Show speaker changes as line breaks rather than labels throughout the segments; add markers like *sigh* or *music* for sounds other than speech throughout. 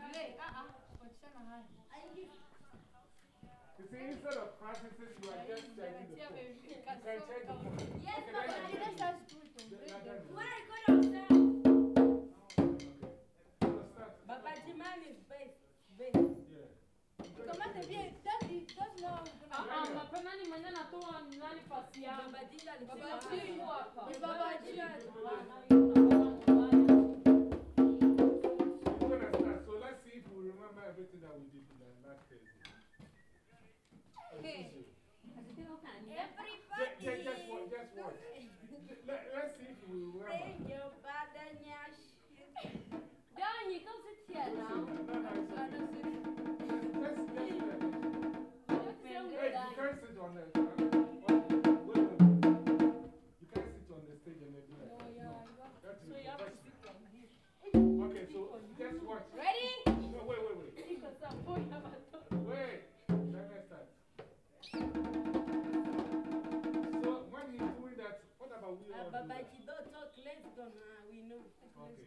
Haya.
You see, instead of you are just changing the. You can the phone.
Yes,
Okay,
just
Where I go downstairs?
So start.
Baba Jiman is best. Best.
Comment bien,
Ah, ah, mapema nani mwenye anatoa nani pasi yangu?
Baba ni
ni G.
everything that we did in that case.
Okay.
Just, just, just watch. Just *laughs* watch. Let, let's see if we remember.
Bring your bada nyash.
Gani, kama si tia
No,
na.
no, it's
Ah,
okay.
non, c'est-
Just, just, let it. Hey, you
Hey,
can't sit on the. Uh, wait, wait, wait. You can't sit on the stage and then do
Oh,
that.
yeah,
No,
you got-
that's
So you have to sit on here.
Okay, so just watch.
Ready?
Wait. Let me start. So when he's doing that, what about we uh, do
Baba
that?
Ji, don't talk. Let's go now. We know.
Okay,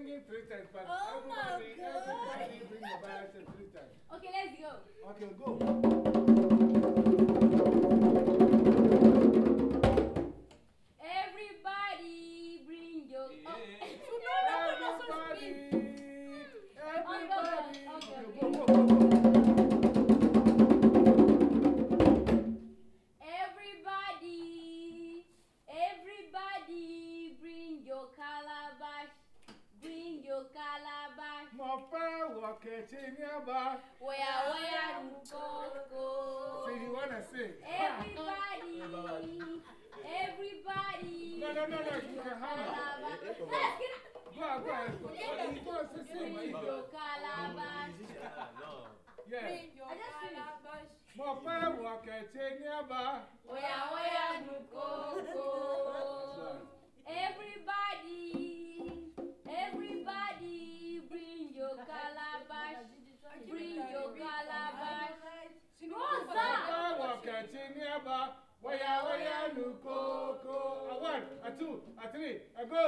singing three times, but
Oh my
everybody,
God.
everybody bring the basket three times.
Okay, let's go.
Okay, go. Fẹ́ wọ kẹ̀kẹ́ ní ẹ̀bá.
Where, where, Nkoko.
So you wanna sing?
Everybody, everybody.
No, no, no, no, you can have it.
Calabash.
Go, go, ahead. Go, you go, sing, sing,
Bring your calabash.
Yeah.
Bring your calabash.
Mo fẹ́ wọ kẹ̀kẹ́ ní ẹ̀bá.
Where, where, Nkoko. Everybody, everybody, calabash. Bring your calabash.
Mo fẹ́ wọ kẹ̀kẹ́ ní ẹ̀bá. Wọ́yà wọ́yà nù kókó. A one, a two, a three, a go.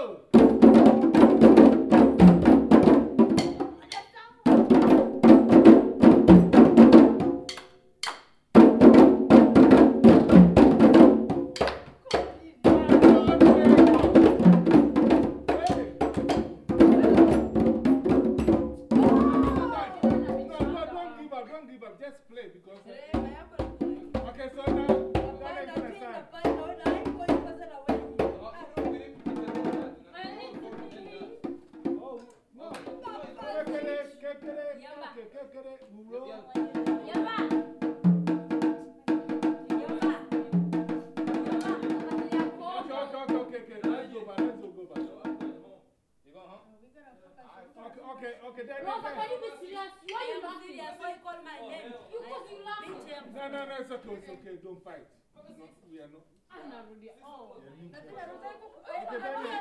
Nasema naye.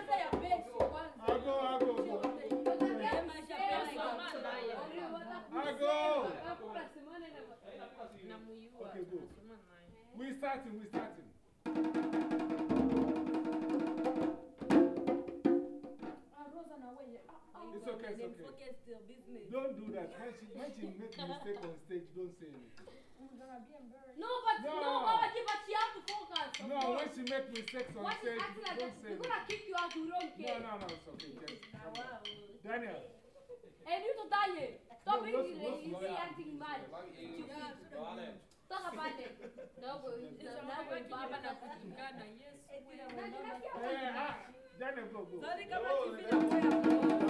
We're starting, we're starting. It's okay, okay. Don't do that. When she, when she makes a mistake on stage, don't say anything.
No. Baba G, but she have to focus. of
No,
course.
when she makes mistakes on
What is
stage,
acting like
don't
that?
say
We're gonna
anything.
kick you out. We don't
No,
care.
no, no, it's okay. Just
Now,
calm down.
wow.
Daniel,
And you to die. Stop
No,
being
what's-
you
what's
see
lawyer?
acting mad. Talk about it. *laughs* No, but
Sasa
now
wakati
we
baba na
Baba.
kutukana, yes, wewe.
eh, ah, Daniel, go, go.
Sorry kama kivile kwa ya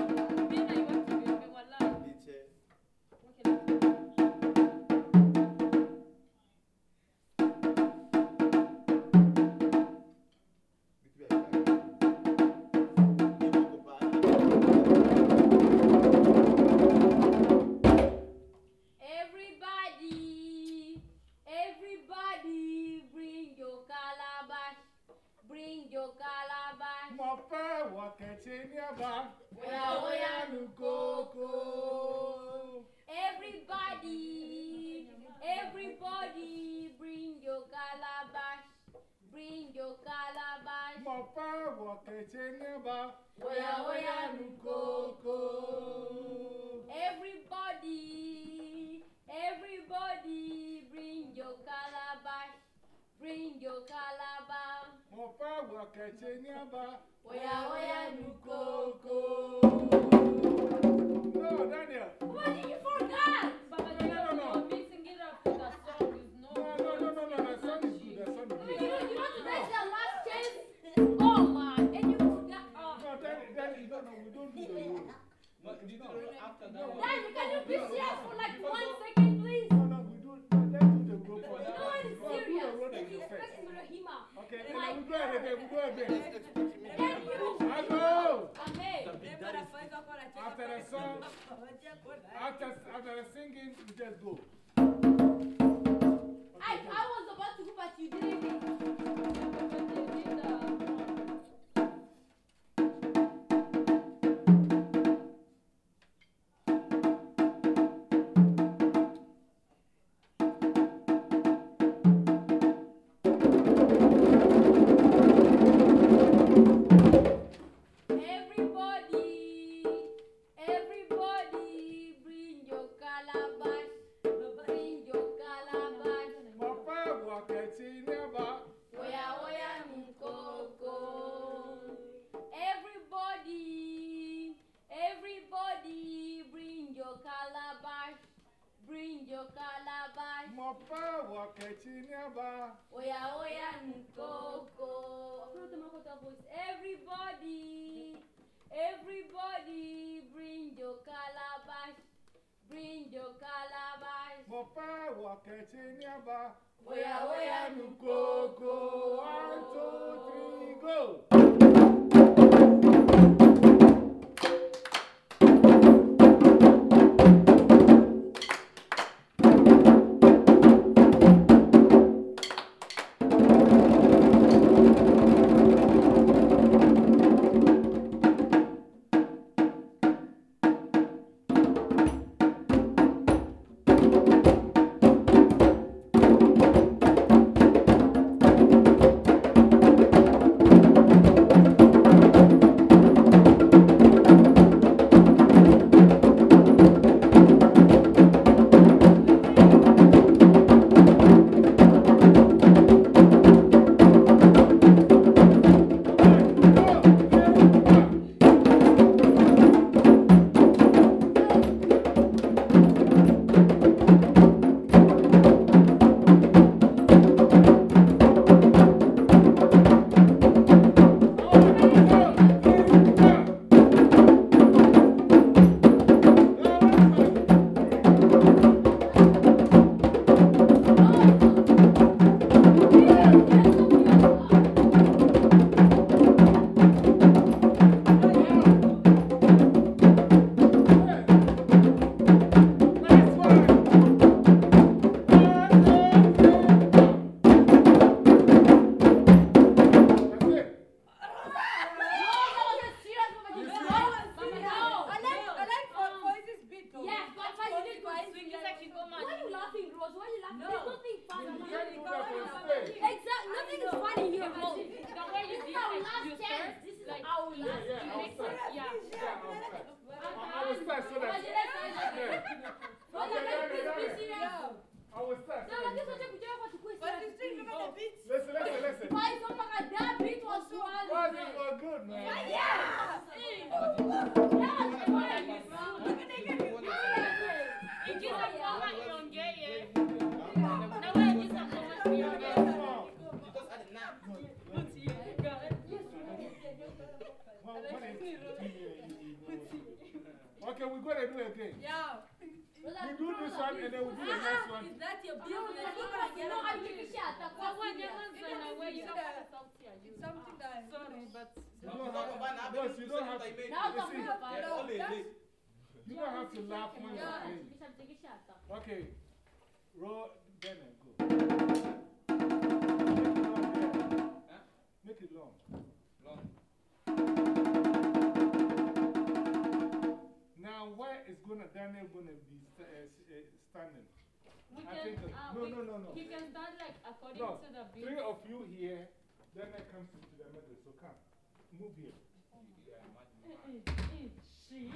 Everybody, everybody, bring your calabash. Bring your calabash.
Mo fẹ́ wọ kẹ̀kẹ́ ní ọba.
Oya, oya, Dad, can you be serious for like one second, please?
No, no, we do, let's do the rule for
No one is
No, do the
serious.
rule
This
again
is
first.
First Rahima.
Okay, then we go ahead again, we go again.
Then you.
I go.
Amen.
Never afaiga kwa na cheka
After the
pale.
song, *laughs*
Wajia kona.
after, after the singing, we just go.
Calabash.
Mo fẹ́ wọ kẹ̀kẹ́ ní ọba.
Oya oya nkoko. Everybody, everybody, bring your calabash. Bring your calabash.
Mo fẹ́ wọ kẹ̀kẹ́ ní ọba.
Oya oya
nu kókó. One, two, three, go. We're going to do it again.
Yeah.
We do this one and then we do the next one.
Is that your
No,
business?
no, no, I need to shut up.
Kwa wewe nyamaza na wewe inapata sauti ya juu.
It's something that
Sorry, but
You don't have, boss, you don't have to,
Now
you
come
see,
here,
you don't have to laugh when you're playing. Okay, roll, then and go. Make it long there. Make it long. Where is gonna, Daniel gonna be st uh, uh, standing?
we
I
can.
think, that-
uh,
no,
we-
no, no, no.
You can start like according
No,
to the beat.
three of you here, Daniel comes into the middle, so come, move here.
She.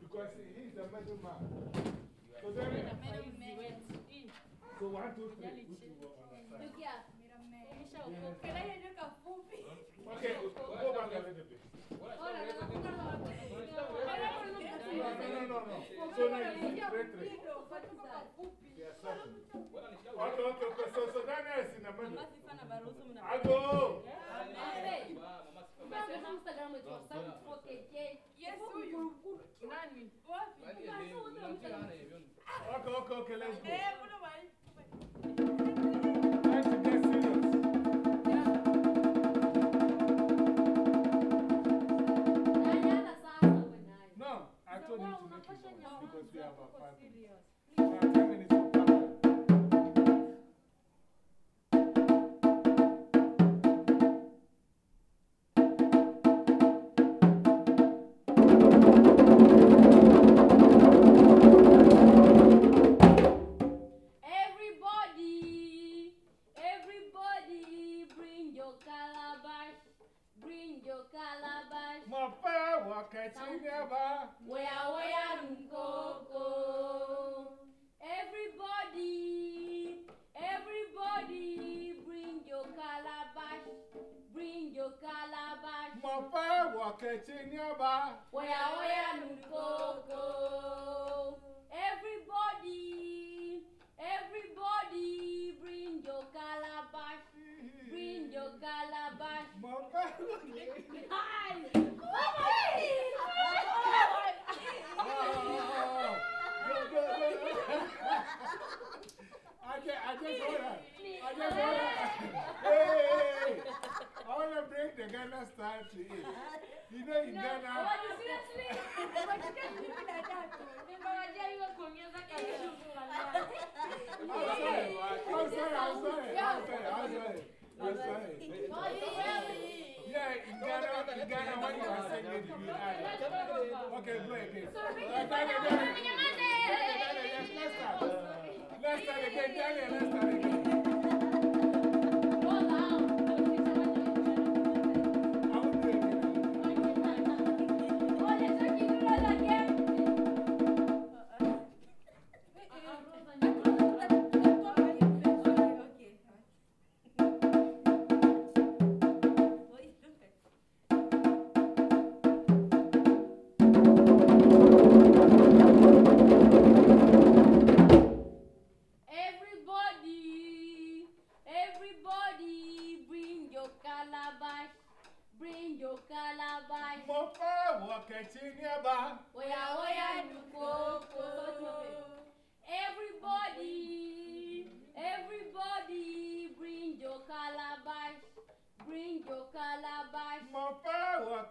Because he's the middle man. So Daniel, so one, two, three, which you were on that side.
Look here.
Can I hear you kafupi?
Okay, go back a little bit. Okay, okay, okay. So, so Daniel is in the middle.
Masifana baruhusu mna.
I go.
Hey, Mbona Instagram wetu wa Sam 4KK?
Yes, huyu.
Nani?
Wapi?
Okay, okay, okay, let's go. Because we have
nyamaza,
our Mapa wakati never.
Where, where, Nkoko. Everybody, everybody, bring your calabash, bring your calabash.
Mapa.
Hi!
Oh, go, go, go. I just, I just hold on. I just hold on. Hey, hey, hey. I want to bring the Ghana style to it. You know, in Ghana.
Are you seriously?
Nimewajaliwa kuongeza kashuku wallahi.
I'm sorry. I'm sorry. I'm sorry. I'm sorry. I'm sorry. I'm sorry.
Oh, you
Yeah, in Ghana, in Ghana, when you are saying it, you add it.
Let's go over.
Okay, go again. Let's start. Again. Let's start again.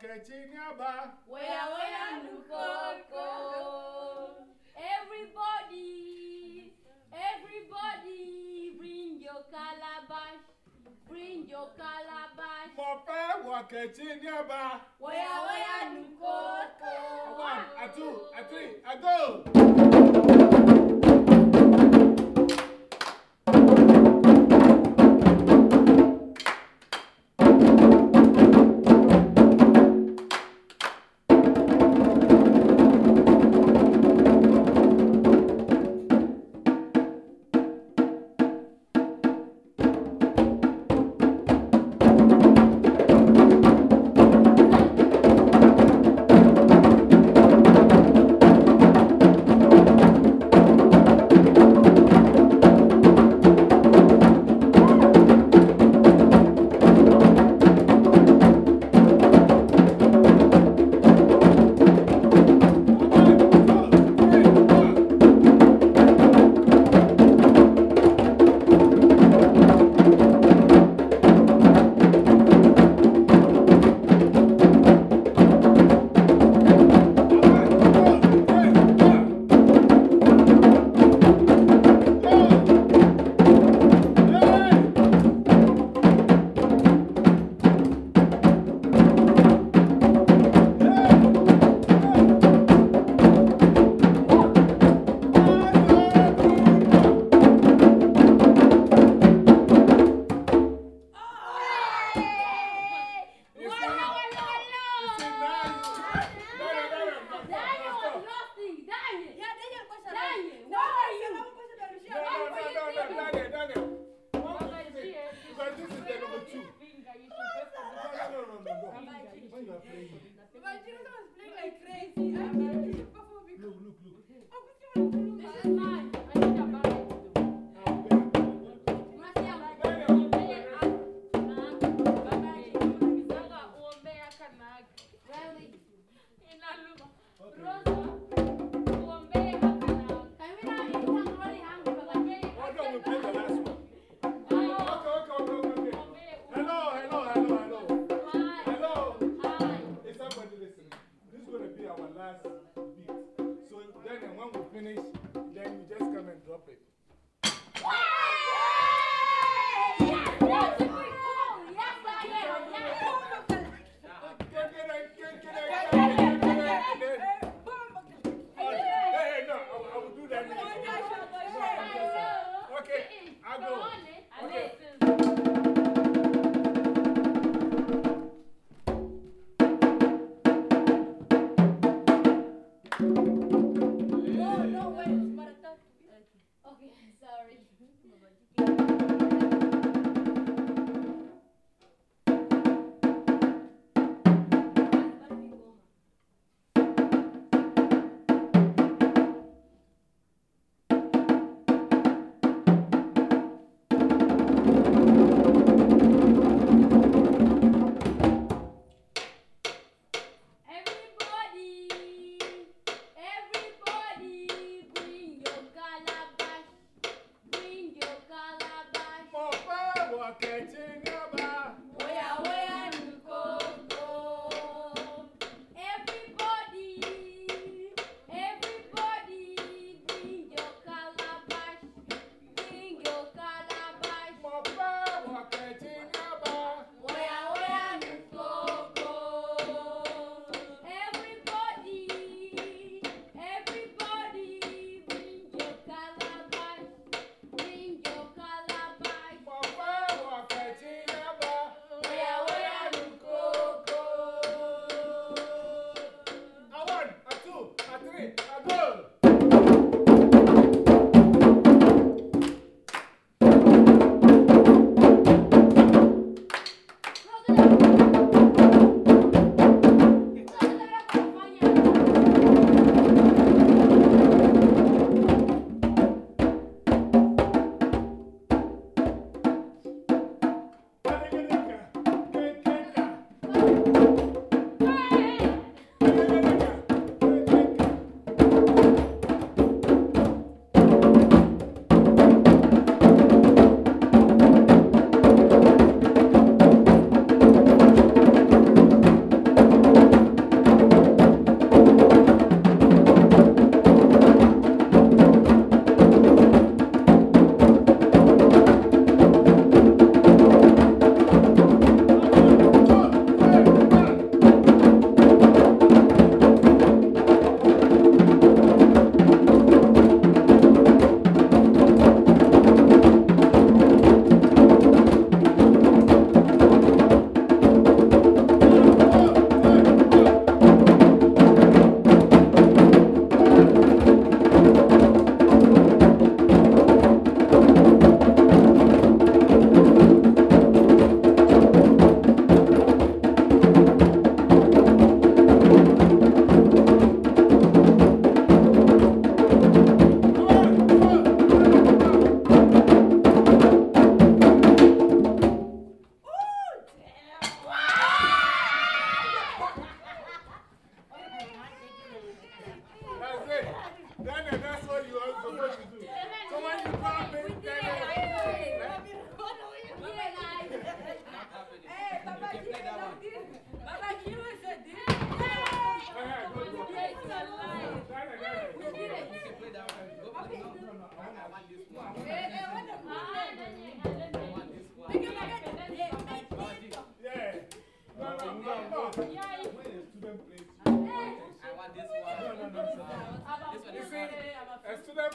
Mopa wakati never.
Oya oya nukoko. Everybody, everybody, bring your calabash, bring your calabash.
Mopa wakati never.
Oya oya nukoko.
One, a two, a three, a go.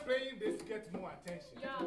Thank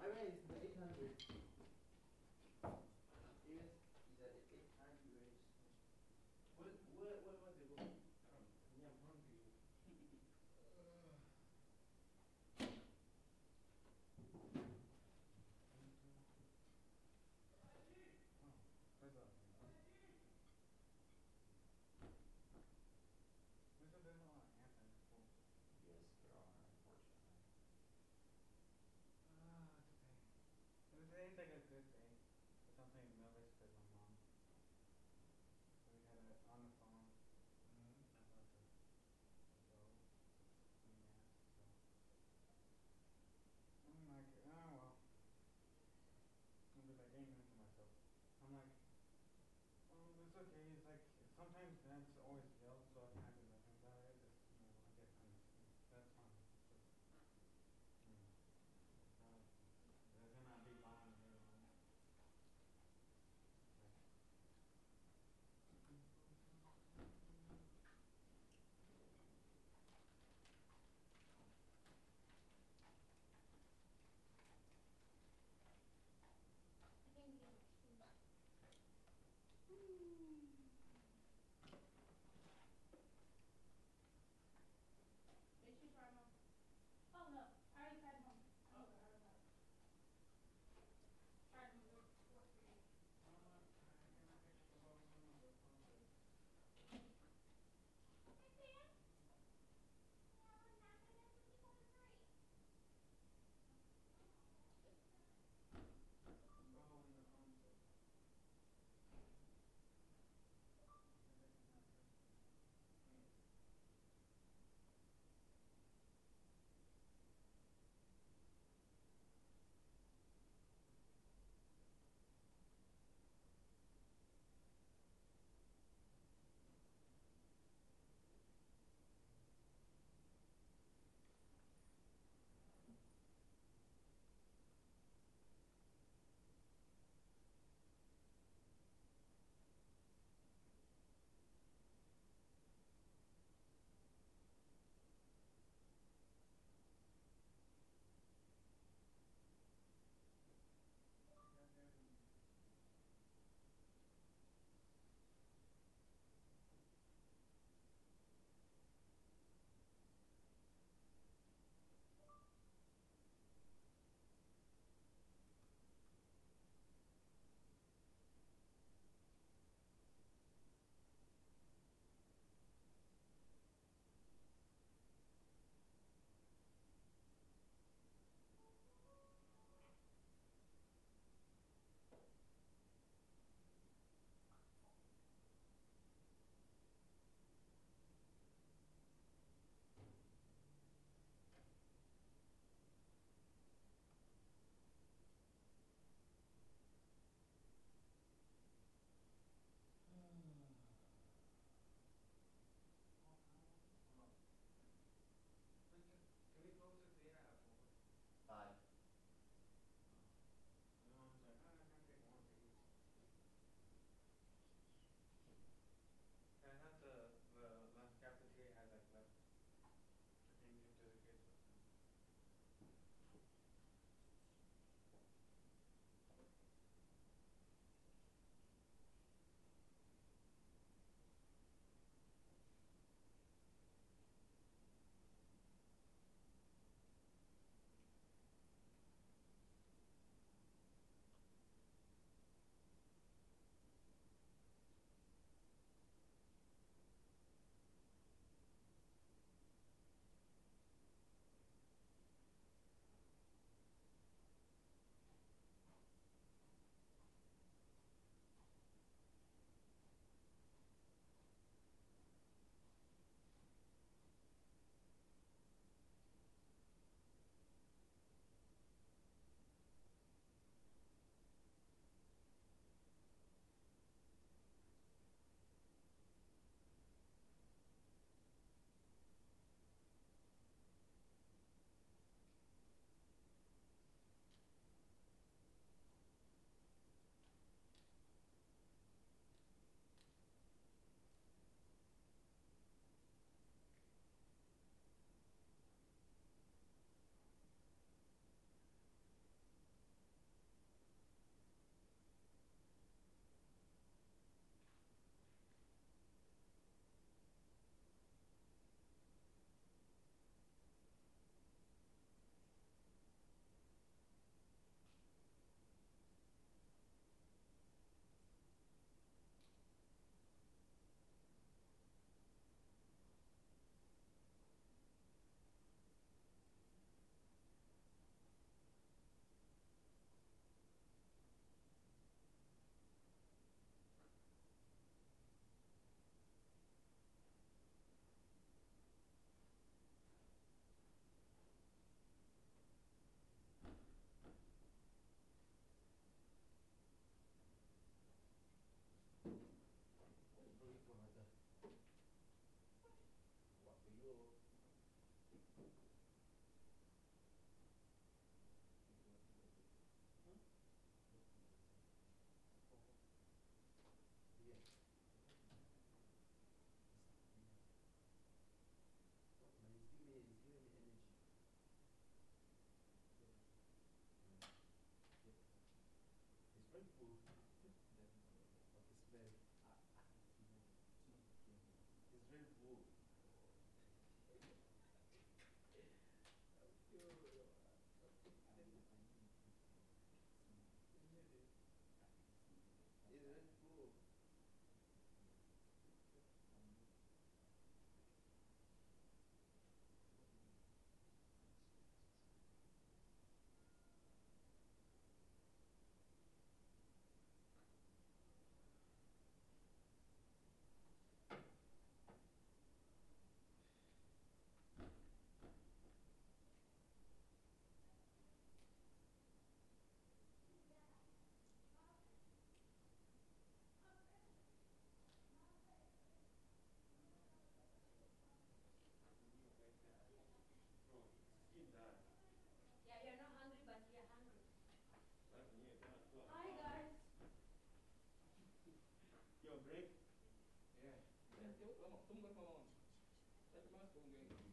My area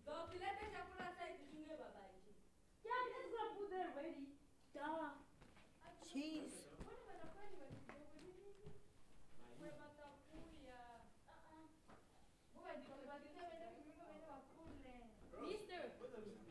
Tulete Mister.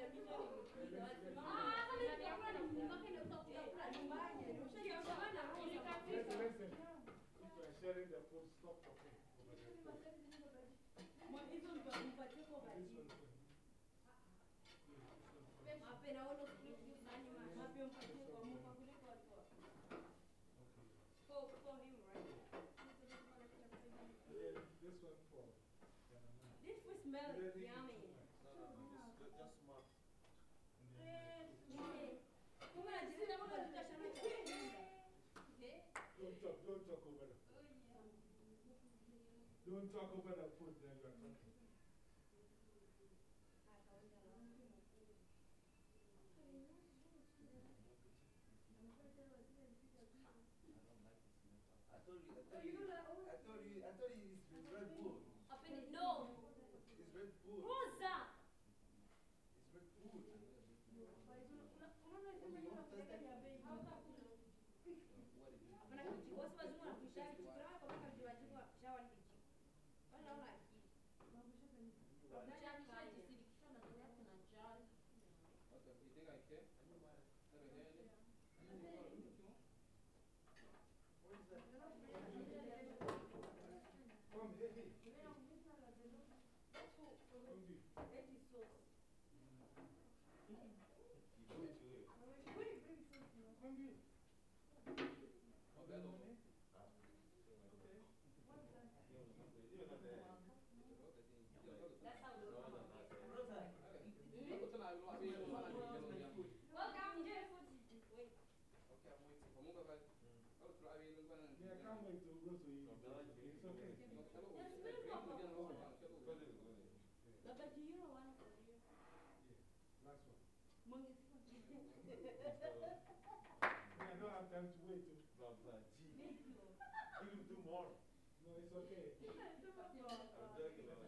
everybody. you
talk over the food, then you are talking.
I told you, I told you, I told you, I told you it's Red Bull.
can't wait to blah blah. Gee,
even more. *laughs*
No, it's okay. *laughs*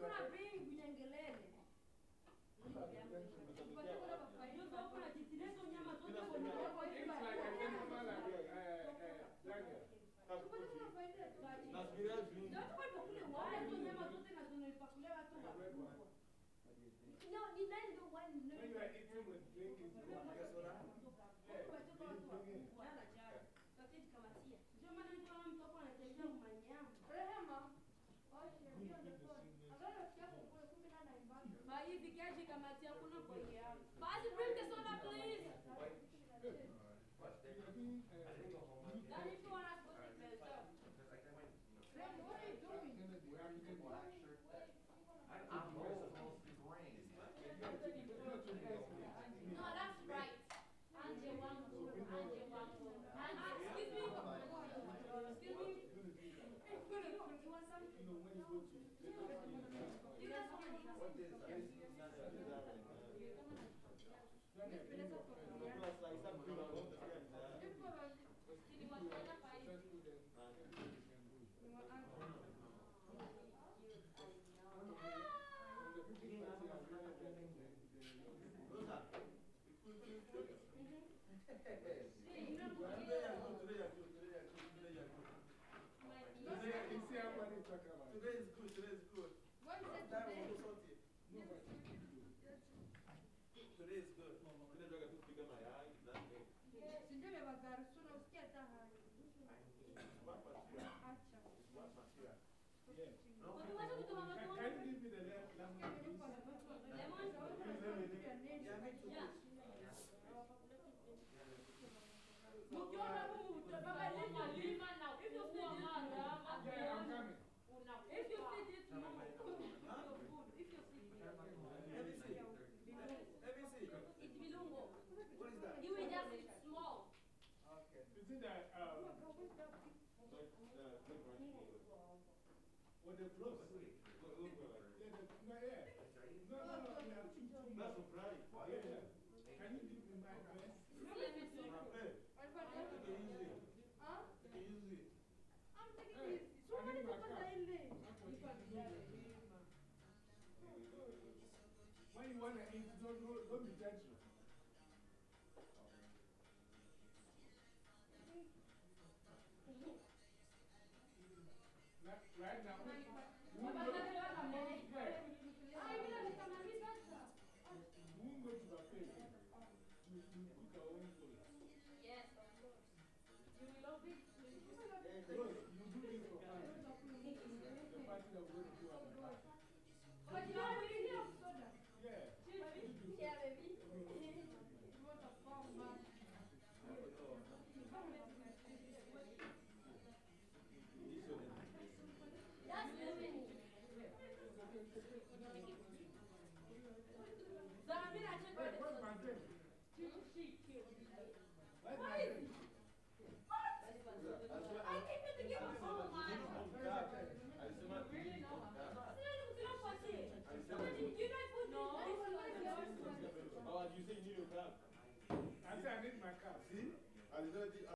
you.
Mm-hmm.
Yeah,
yeah.
Yeah.
Can you give me my address? Right, now.